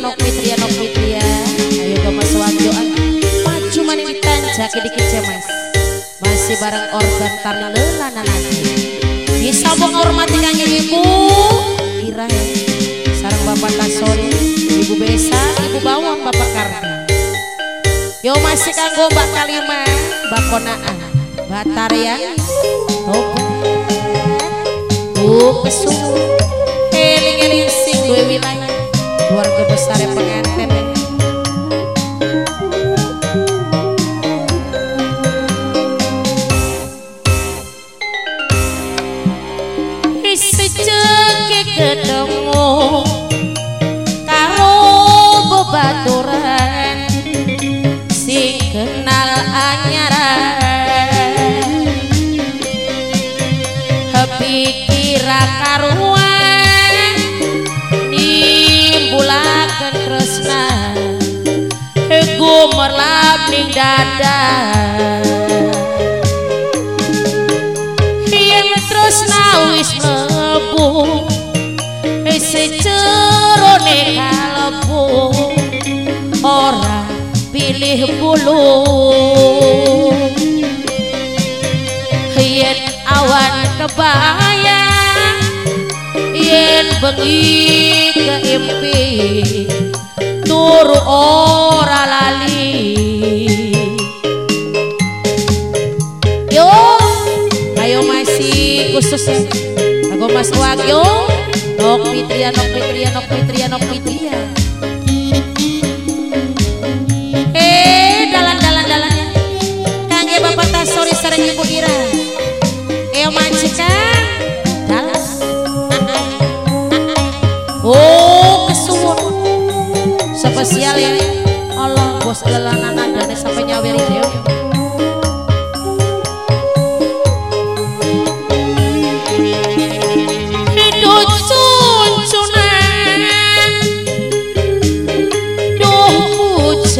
nok Fitria nok Fitria ayo ke mas wanjoan maju mana ditanjak dikit ya mas masih bareng organ tarlelana nanti bisa menghormati kang ibu Ira ya sarang bapak tasori ibu besa ibu bawang bapak karna yo masih kanggo mbak kalima mbak konaan mbak tarian tobat tuh kesuh eling-eling sing gue wilayah keluarga besar yang pengantin ya. Sejeki ketemu karo bebaturan sing kenal anyaran pikira karuan nimbulaken tresna gumerlap ning dada. Yen tresna wis mlebu secerone kalebu ora pilih bulu. Yen awan kebayang yen bengi keimpi turu ora lali. Yo ayo masih khusus ya aku mas wagyo nok fitria nok fitria nok fitria nok fitria eh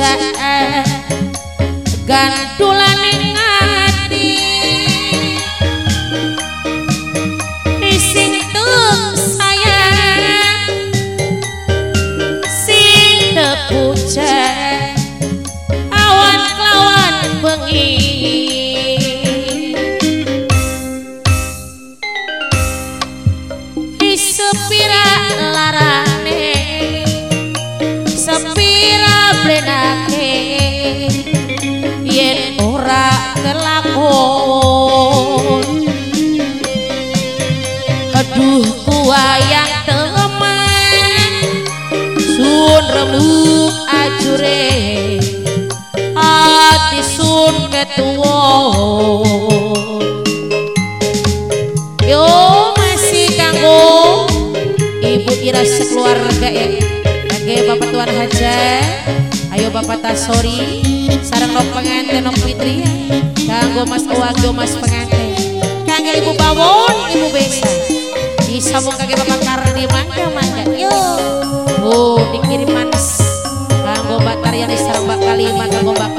Pujaan Gandulan blenake yen ora kelakon aduh kuayang teman sun remuk ajure. Hati sun ketua. Yo masih kanggo ibu ira sekeluarga ya. Kage bapak tuan haja bapak tasori sarang nok pengantin nok fitri. Kanggo mas owago mas pengantin kanggo ibu bawon ibu besa. Disambung kaki bapak kardi mangga mangga. Yo. Oh dikirim manis. Kanggo mbak Taryani sarang mbak Kalima kanggo mbak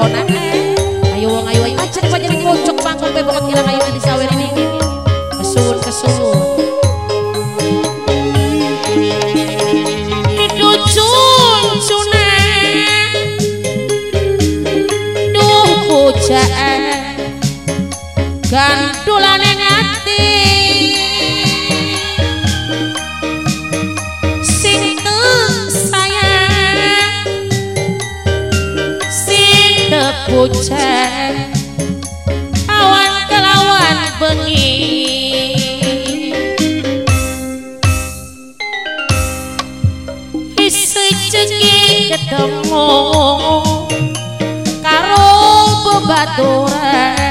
gandulan yang hati sing sayang. Sing tepujan awan kelawan bengi. Sejeki ketemu karo bebaturan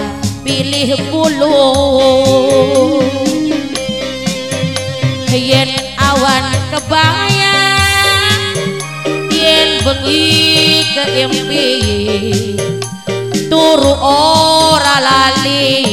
pilih puluh yen awan kebayang yen bengi keimpi turu ora lali.